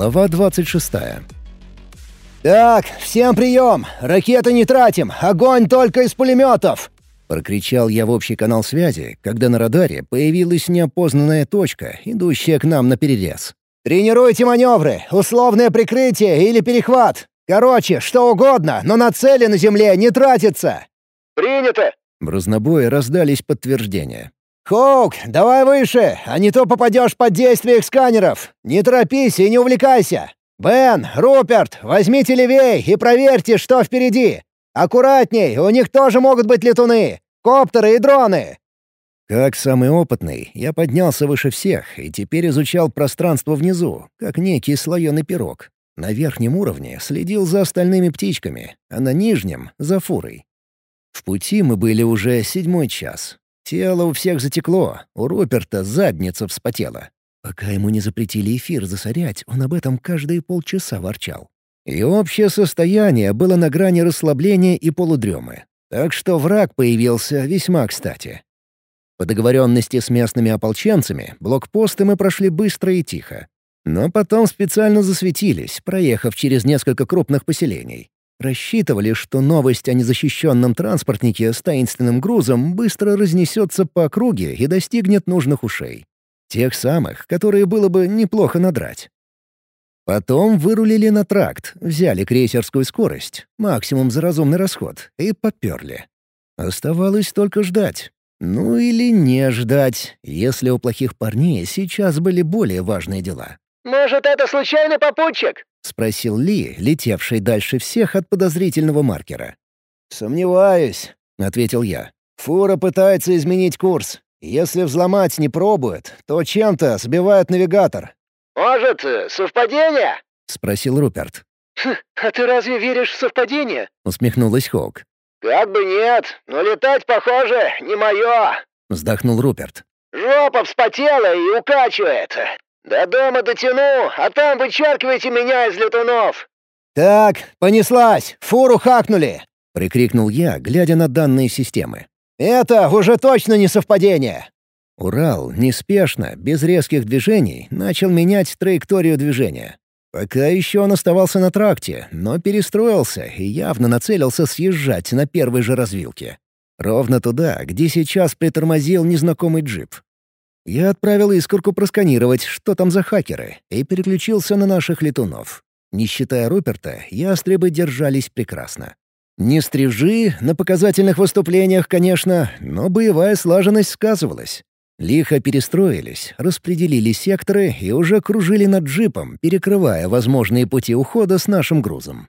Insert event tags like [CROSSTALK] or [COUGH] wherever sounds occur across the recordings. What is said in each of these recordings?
Глава 26. «Так, всем прием! Ракеты не тратим! Огонь только из пулеметов!» Прокричал я в общий канал связи, когда на радаре появилась неопознанная точка, идущая к нам на перерез. «Тренируйте маневры, условное прикрытие или перехват. Короче, что угодно, но на цели на земле не тратится!» «Принято!» В разнобое раздались подтверждения. «Хоук, давай выше, а не то попадешь под действие их сканеров. Не торопись и не увлекайся. Бен, Руперт, возьмите левей и проверьте, что впереди. Аккуратней, у них тоже могут быть летуны, коптеры и дроны». Как самый опытный, я поднялся выше всех и теперь изучал пространство внизу, как некий слоеный пирог. На верхнем уровне следил за остальными птичками, а на нижнем — за фурой. В пути мы были уже седьмой час. Тело у всех затекло, у Руперта задница вспотела. Пока ему не запретили эфир засорять, он об этом каждые полчаса ворчал. И общее состояние было на грани расслабления и полудремы. Так что враг появился весьма кстати. По договоренности с местными ополченцами, блокпосты мы прошли быстро и тихо. Но потом специально засветились, проехав через несколько крупных поселений. Рассчитывали, что новость о незащищенном транспортнике с таинственным грузом быстро разнесется по округе и достигнет нужных ушей. Тех самых, которые было бы неплохо надрать. Потом вырулили на тракт, взяли крейсерскую скорость, максимум за разумный расход, и поперли. Оставалось только ждать. Ну или не ждать, если у плохих парней сейчас были более важные дела. «Может, это случайный попутчик?» — спросил Ли, летевший дальше всех от подозрительного маркера. «Сомневаюсь», — ответил я. «Фура пытается изменить курс. Если взломать не пробует, то чем-то сбивает навигатор». «Может, совпадение?» — спросил Руперт. Хм, «А ты разве веришь в совпадение?» — усмехнулась Хоук. «Как бы нет, но летать, похоже, не мое!» — вздохнул Руперт. «Жопа вспотела и укачивает. До дома дотяну, а там вычеркивайте меня из летунов!» «Так, понеслась! Фуру хакнули!» — прикрикнул я, глядя на данные системы. «Это уже точно не совпадение!» Урал неспешно, без резких движений, начал менять траекторию движения. Пока еще он оставался на тракте, но перестроился и явно нацелился съезжать на первой же развилке. Ровно туда, где сейчас притормозил незнакомый джип. Я отправил искорку просканировать, что там за хакеры, и переключился на наших летунов. Не считая Руперта, ястребы держались прекрасно. Не стрижи, на показательных выступлениях, конечно, но боевая слаженность сказывалась. Лихо перестроились, распределили секторы и уже кружили над джипом, перекрывая возможные пути ухода с нашим грузом.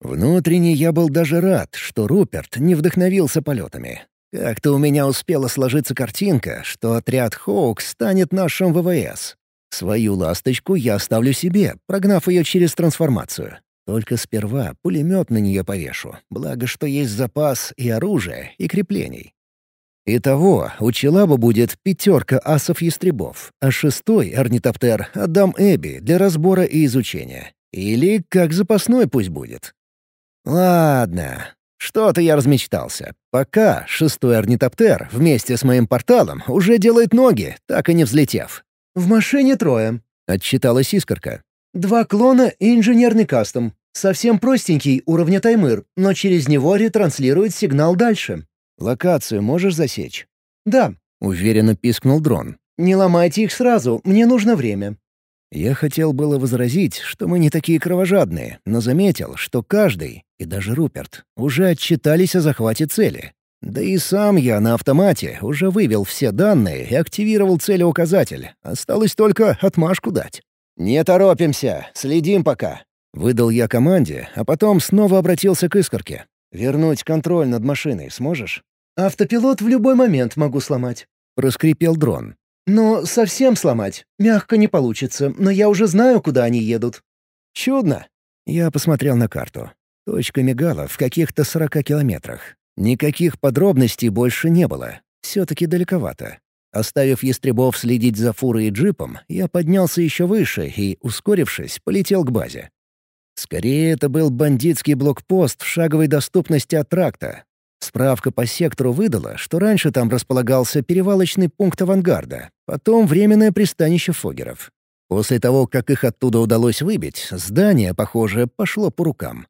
Внутренне я был даже рад, что Руперт не вдохновился полетами. Как-то у меня успела сложиться картинка, что отряд «Хоук» станет нашим ВВС. Свою «Ласточку» я оставлю себе, прогнав ее через трансформацию. Только сперва пулемет на нее повешу, благо что есть запас и оружия, и креплений. Итого, у Челаба будет пятерка асов-ястребов, а шестой орнитоптер отдам Эбби для разбора и изучения. Или как запасной пусть будет. Ладно, что-то я размечтался. Пока шестой орнитоптер вместе с моим порталом уже делает ноги, так и не взлетев. «В машине трое», — отчиталась искорка. «Два клона и инженерный кастом. Совсем простенький уровня таймыр, но через него ретранслирует сигнал дальше. «Локацию можешь засечь?» «Да», — уверенно пискнул дрон. «Не ломайте их сразу, мне нужно время». Я хотел было возразить, что мы не такие кровожадные, но заметил, что каждый, и даже Руперт, уже отчитались о захвате цели. Да и сам я на автомате уже вывел все данные и активировал целеуказатель. Осталось только отмашку дать. «Не торопимся, следим пока», — выдал я команде, а потом снова обратился к искорке. «Вернуть контроль над машиной сможешь?» «Автопилот в любой момент могу сломать», — проскрипел дрон. «Но совсем сломать мягко не получится, но я уже знаю, куда они едут». «Чудно». Я посмотрел на карту. Точка мигала в каких-то сорока километрах. Никаких подробностей больше не было. Все-таки далековато. Оставив ястребов следить за фурой и джипом, я поднялся еще выше и, ускорившись, полетел к базе. Скорее, это был бандитский блокпост в шаговой доступности от тракта. Справка по сектору выдала, что раньше там располагался перевалочный пункт авангарда, потом временное пристанище фогеров. После того, как их оттуда удалось выбить, здание, похоже, пошло по рукам.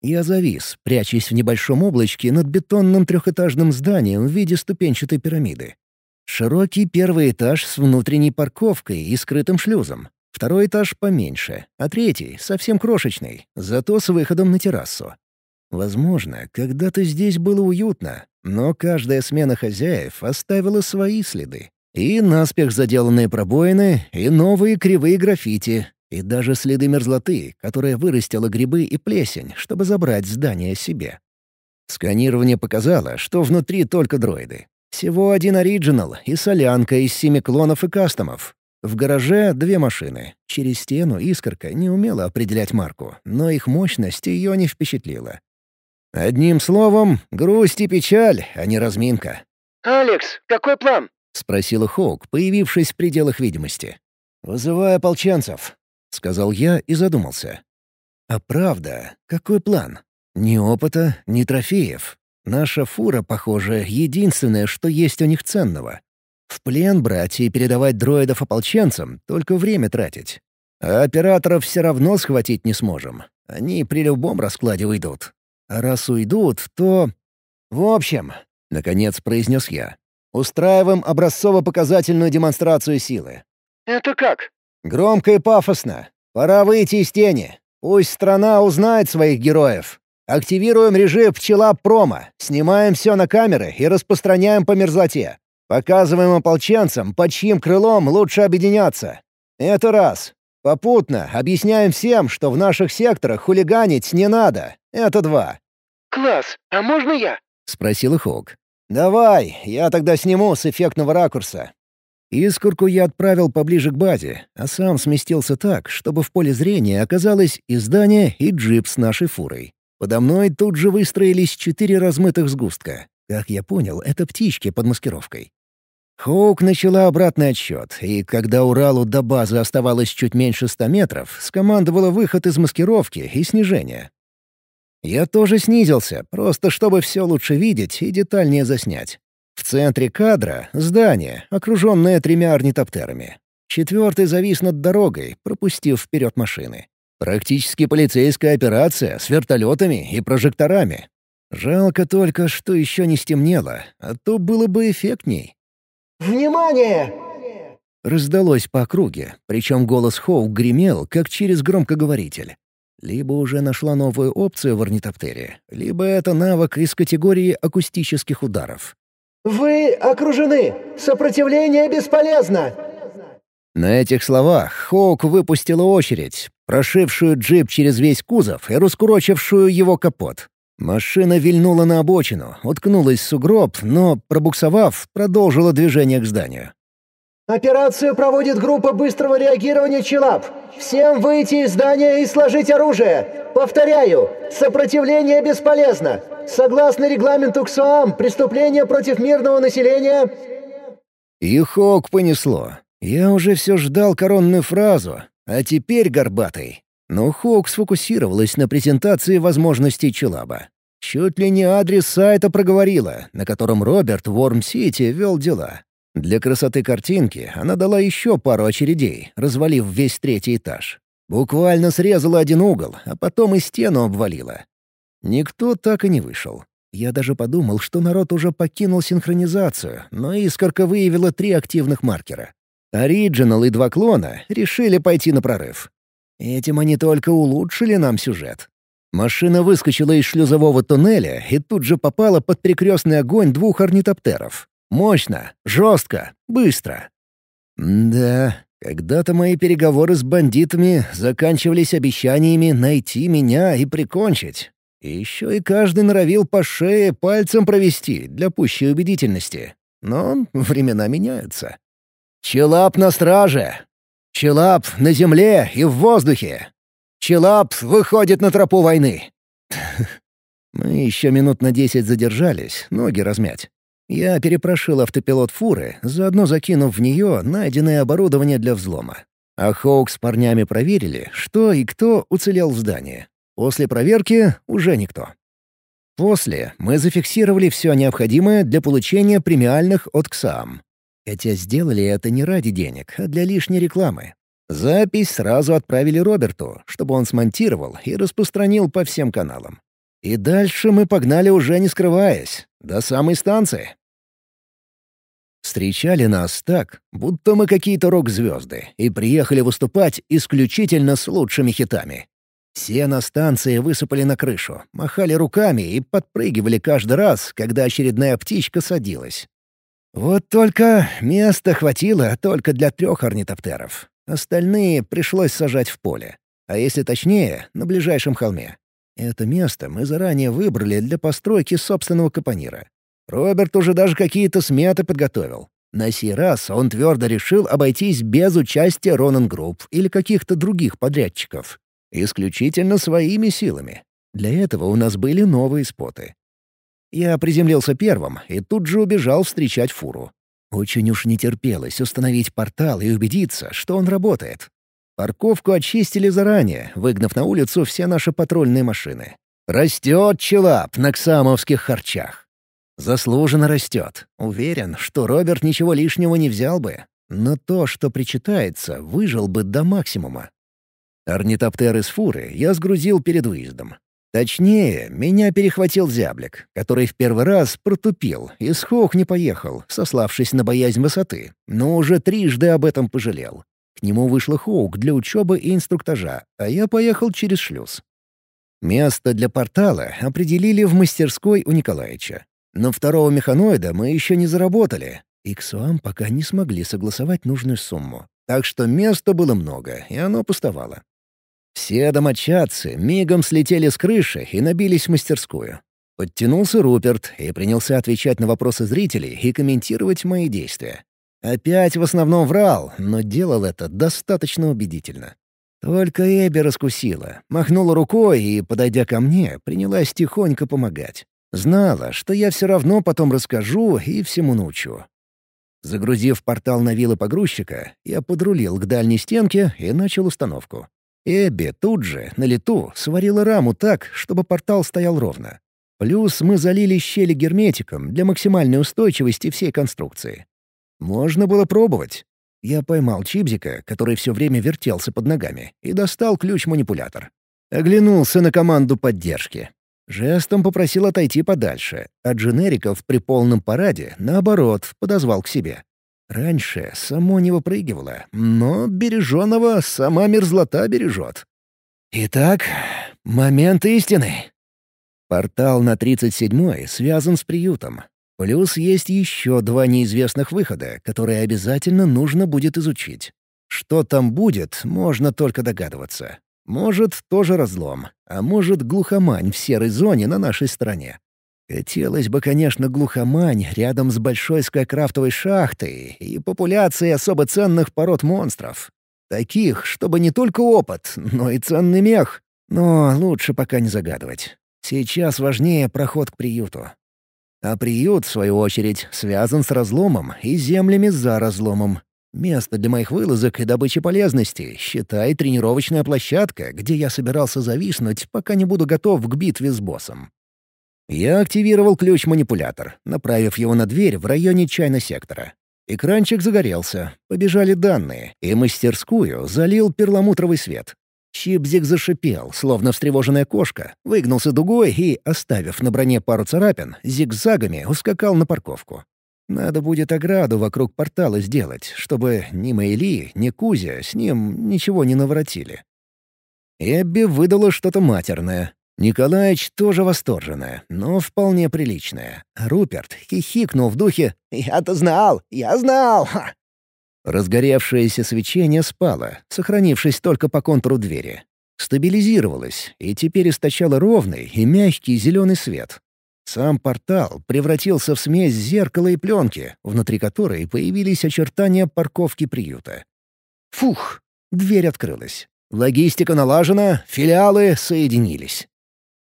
Я завис, прячась в небольшом облачке над бетонным трехэтажным зданием в виде ступенчатой пирамиды. Широкий первый этаж с внутренней парковкой и скрытым шлюзом. Второй этаж поменьше, а третий — совсем крошечный, зато с выходом на террасу. Возможно, когда-то здесь было уютно, но каждая смена хозяев оставила свои следы. И наспех заделанные пробоины, и новые кривые граффити, и даже следы мерзлоты, которая вырастила грибы и плесень, чтобы забрать здание себе. Сканирование показало, что внутри только дроиды. Всего один оригинал и солянка из семи клонов и кастомов. В гараже две машины. Через стену искорка не умела определять марку, но их мощность ее не впечатлила. Одним словом, грусть и печаль, а не разминка. «Алекс, какой план?» — спросила Хоук, появившись в пределах видимости. «Вызывай ополченцев», — сказал я и задумался. «А правда, какой план? Ни опыта, ни трофеев. Наша фура, похоже, единственное, что есть у них ценного. В плен брать и передавать дроидов ополченцам — только время тратить. А операторов все равно схватить не сможем. Они при любом раскладе уйдут. А раз уйдут, то... В общем, — наконец произнес я, Устраиваем образцово-показательную демонстрацию силы. Это как? Громко и пафосно. Пора выйти из тени. Пусть страна узнает своих героев. Активируем режим пчела-промо, снимаем все на камеры и распространяем по мерзлоте. Показываем ополченцам, под чьим крылом лучше объединяться. Это раз. Попутно объясняем всем, что в наших секторах хулиганить не надо. Это два. «Класс, а можно я?» — спросил Хоук. «Давай, я тогда сниму с эффектного ракурса». Искорку я отправил поближе к базе, а сам сместился так, чтобы в поле зрения оказалось и здание, и джип с нашей фурой. Подо мной тут же выстроились четыре размытых сгустка. Как я понял, это птички под маскировкой. Хоук начала обратный отсчет, и когда Уралу до базы оставалось чуть меньше ста метров, скомандовала выход из маскировки и снижение. Я тоже снизился, просто чтобы все лучше видеть и детальнее заснять. В центре кадра — здание, окруженное тремя орнитоптерами. Четвертый завис над дорогой, пропустив вперед машины. Практически полицейская операция с вертолетами и прожекторами. Жалко только, что еще не стемнело, а то было бы эффектней. «Внимание!» Раздалось по округе, причем голос Хоу гремел, как через громкоговоритель. Либо уже нашла новую опцию в орнитоптере, либо это навык из категории акустических ударов. «Вы окружены! Сопротивление бесполезно!» На этих словах Хоук выпустила очередь, прошившую джип через весь кузов и раскурочившую его капот. Машина вильнула на обочину, уткнулась в сугроб, но, пробуксовав, продолжила движение к зданию. «Операцию проводит группа быстрого реагирования «Челап». Всем выйти из здания и сложить оружие. Повторяю, сопротивление бесполезно. Согласно регламенту КСОАМ, преступление против мирного населения...» И Хок понесло. Я уже все ждал коронную фразу, а теперь горбатый. Но Хок сфокусировалась на презентации возможностей Челаба. Чуть ли не адрес сайта проговорила, на котором Роберт в Уорм-Сити вел дела. Для красоты картинки она дала еще пару очередей, развалив весь третий этаж. Буквально срезала один угол, а потом и стену обвалила. Никто так и не вышел. Я даже подумал, что народ уже покинул синхронизацию, но искорка выявила три активных маркера. Ориджинал и два клона решили пойти на прорыв. Этим они только улучшили нам сюжет. Машина выскочила из шлюзового туннеля и тут же попала под перекрестный огонь двух орнитоптеров. Мощно, жестко, быстро. да, когда-то мои переговоры с бандитами заканчивались обещаниями найти меня и прикончить. И еще и каждый норовил по шее пальцем провести для пущей убедительности. Но времена меняются. Челап на страже! Челап на земле и в воздухе! Челап выходит на тропу войны! [LAUGHS] Мы еще минут на десять задержались, ноги размять. Я перепрошил автопилот фуры, заодно закинув в нее найденное оборудование для взлома. А Хоук с парнями проверили, что и кто уцелел в здании. После проверки уже никто. После мы зафиксировали все необходимое для получения премиальных от КСАМ. Хотя сделали это не ради денег, а для лишней рекламы. Запись сразу отправили Роберту, чтобы он смонтировал и распространил по всем каналам. И дальше мы погнали уже не скрываясь, до самой станции. Встречали нас так, будто мы какие-то рок-звезды, и приехали выступать исключительно с лучшими хитами. Все на станции высыпали на крышу, махали руками и подпрыгивали каждый раз, когда очередная птичка садилась. Вот только места хватило только для трех орнитоптеров. Остальные пришлось сажать в поле. А если точнее, на ближайшем холме. Это место мы заранее выбрали для постройки собственного капонира. Роберт уже даже какие-то сметы подготовил. На сей раз он твердо решил обойтись без участия Ронан Групп или каких-то других подрядчиков. Исключительно своими силами. Для этого у нас были новые споты. Я приземлился первым и тут же убежал встречать фуру. Очень уж не терпелось установить портал и убедиться, что он работает. Парковку очистили заранее, выгнав на улицу все наши патрульные машины. Растет челап на ксамовских харчах. Заслуженно растет. Уверен, что Роберт ничего лишнего не взял бы. Но то, что причитается, выжил бы до максимума. Орнитоптер из фуры я сгрузил перед выездом. Точнее, меня перехватил зяблик, который в первый раз протупил и с хох не поехал, сославшись на боязнь высоты, но уже трижды об этом пожалел. К нему вышла Хоук для учебы и инструктажа, а я поехал через шлюз. Место для портала определили в мастерской у Николаевича. Но второго механоида мы еще не заработали, и Ксуам пока не смогли согласовать нужную сумму. Так что места было много, и оно пустовало. Все домочадцы мигом слетели с крыши и набились в мастерскую. Подтянулся Руперт и принялся отвечать на вопросы зрителей и комментировать мои действия. Опять в основном врал, но делал это достаточно убедительно. Только Эбби раскусила, махнула рукой и, подойдя ко мне, принялась тихонько помогать. Знала, что я все равно потом расскажу и всему научу. Загрузив портал на вилы погрузчика, я подрулил к дальней стенке и начал установку. Эбби тут же, на лету, сварила раму так, чтобы портал стоял ровно. Плюс мы залили щели герметиком для максимальной устойчивости всей конструкции. Можно было пробовать. Я поймал Чипзика, который все время вертелся под ногами, и достал ключ-манипулятор. Оглянулся на команду поддержки. Жестом попросил отойти подальше, а дженериков при полном параде, наоборот, подозвал к себе. Раньше само не выпрыгивало, но береженого сама мерзлота бережет. Итак, момент истины. Портал на 37-й связан с приютом. Плюс есть еще два неизвестных выхода, которые обязательно нужно будет изучить. Что там будет, можно только догадываться. Может, тоже разлом, а может, глухомань в серой зоне на нашей стороне. Хотелось бы, конечно, глухомань рядом с большой скайкрафтовой шахтой и популяцией особо ценных пород монстров. Таких, чтобы не только опыт, но и ценный мех. Но лучше пока не загадывать. Сейчас важнее проход к приюту. А приют, в свою очередь, связан с разломом и землями за разломом. Место для моих вылазок и добычи полезностей, считай, тренировочная площадка, где я собирался зависнуть, пока не буду готов к битве с боссом. Я активировал ключ-манипулятор, направив его на дверь в районе чайно-сектора. Экранчик загорелся, побежали данные, и мастерскую залил перламутровый свет. Чипзик зашипел, словно встревоженная кошка, выгнулся дугой и, оставив на броне пару царапин, зигзагами ускакал на парковку. Надо будет ограду вокруг портала сделать, чтобы ни Мэйли, ни Кузя с ним ничего не наворотили. Эбби выдала что-то матерное, Николаич тоже восторженная, но вполне приличная. Руперт хихикнул в духе «Я-то знал! Я знал!» Разгоревшееся свечение спало, сохранившись только по контуру двери. Стабилизировалось и теперь источало ровный и мягкий зеленый свет. Сам портал превратился в смесь зеркала и пленки, внутри которой появились очертания парковки приюта. Фух! Дверь открылась. Логистика налажена, филиалы соединились.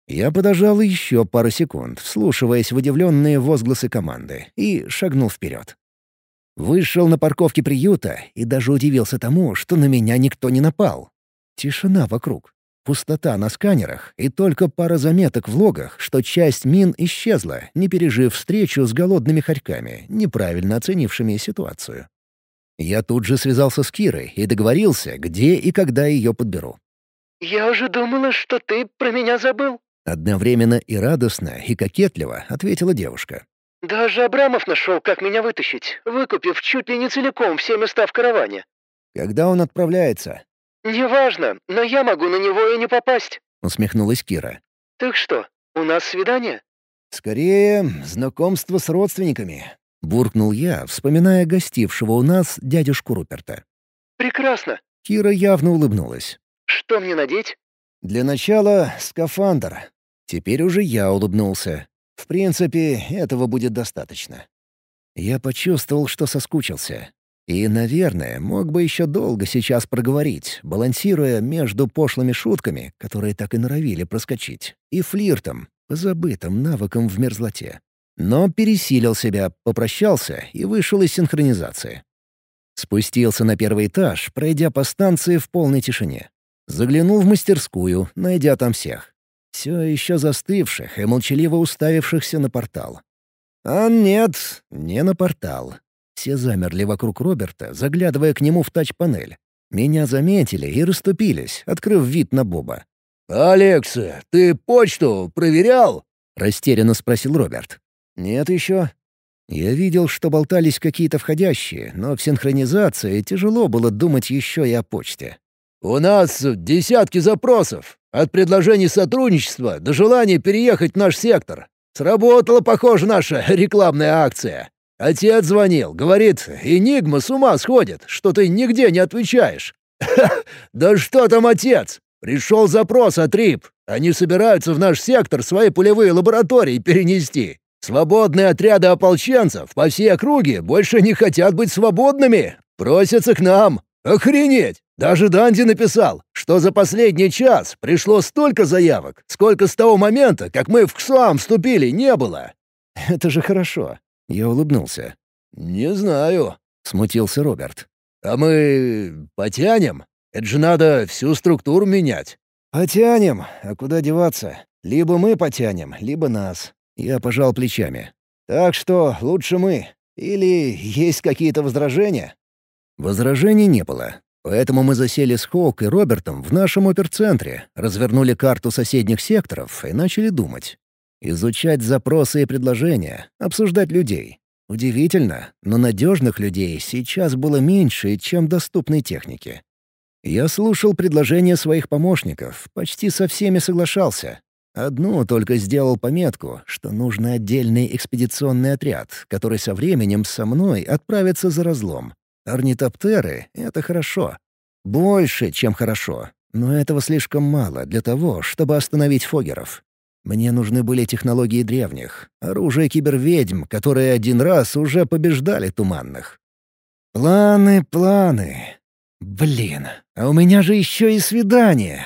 Я подожал еще пару секунд, вслушиваясь в удивленные возгласы команды, и шагнул вперед. Вышел на парковке приюта и даже удивился тому, что на меня никто не напал. Тишина вокруг. Пустота на сканерах и только пара заметок в логах, что часть мин исчезла, не пережив встречу с голодными хорьками, неправильно оценившими ситуацию. Я тут же связался с Кирой и договорился, где и когда ее подберу. «Я уже думала, что ты про меня забыл». Одновременно и радостно, и кокетливо ответила девушка. «Даже Абрамов нашел, как меня вытащить, выкупив чуть ли не целиком все места в караване». «Когда он отправляется?» «Неважно, но я могу на него и не попасть», — усмехнулась Кира. «Так что, у нас свидание?» «Скорее, знакомство с родственниками», — буркнул я, вспоминая гостившего у нас дядюшку Руперта. «Прекрасно». Кира явно улыбнулась. «Что мне надеть?» «Для начала скафандр». Теперь уже я улыбнулся. В принципе, этого будет достаточно. Я почувствовал, что соскучился. И, наверное, мог бы еще долго сейчас проговорить, балансируя между пошлыми шутками, которые так и норовили проскочить, и флиртом, позабытым навыком в мерзлоте. Но пересилил себя, попрощался и вышел из синхронизации. Спустился на первый этаж, пройдя по станции в полной тишине. Заглянул в мастерскую, найдя там всех. Все еще застывших и молчаливо уставившихся на портал. А нет, не на портал. Все замерли вокруг Роберта, заглядывая к нему в тач-панель. Меня заметили и расступились, открыв вид на Боба. «Алекс, ты почту проверял?» — растерянно спросил Роберт. «Нет еще». Я видел, что болтались какие-то входящие, но в синхронизации тяжело было думать еще и о почте. «У нас десятки запросов, от предложений сотрудничества до желания переехать в наш сектор. Сработала, похоже, наша [LAUGHS] рекламная акция. Отец звонил, говорит, Энигма с ума сходит, что ты нигде не отвечаешь. [LAUGHS] Да что там отец? Пришел запрос от РИП. Они собираются в наш сектор свои пулевые лаборатории перенести. Свободные отряды ополченцев по всей округе больше не хотят быть свободными. Просятся к нам. Охренеть! Даже Данди написал, что за последний час пришло столько заявок, сколько с того момента, как мы в КСАМ вступили, не было. [LAUGHS] Это же хорошо. Я улыбнулся. «Не знаю», — смутился Роберт. «А мы потянем? Это же надо всю структуру менять». «Потянем. А куда деваться? Либо мы потянем, либо нас». Я пожал плечами. «Так что лучше мы. Или есть какие-то возражения?» Возражений не было. Поэтому мы засели с Хоук и Робертом в нашем оперцентре, развернули карту соседних секторов и начали думать. Изучать запросы и предложения, обсуждать людей. Удивительно, но надежных людей сейчас было меньше, чем доступной техники. Я слушал предложения своих помощников, почти со всеми соглашался. Одну только сделал пометку, что нужно отдельный экспедиционный отряд, который со временем со мной отправится за разлом. Орнитоптеры — это хорошо. Больше, чем хорошо. Но этого слишком мало для того, чтобы остановить фогеров. Мне нужны были технологии древних, оружие киберведьм, которые один раз уже побеждали туманных. Планы, планы. Блин, а у меня же еще и свидание.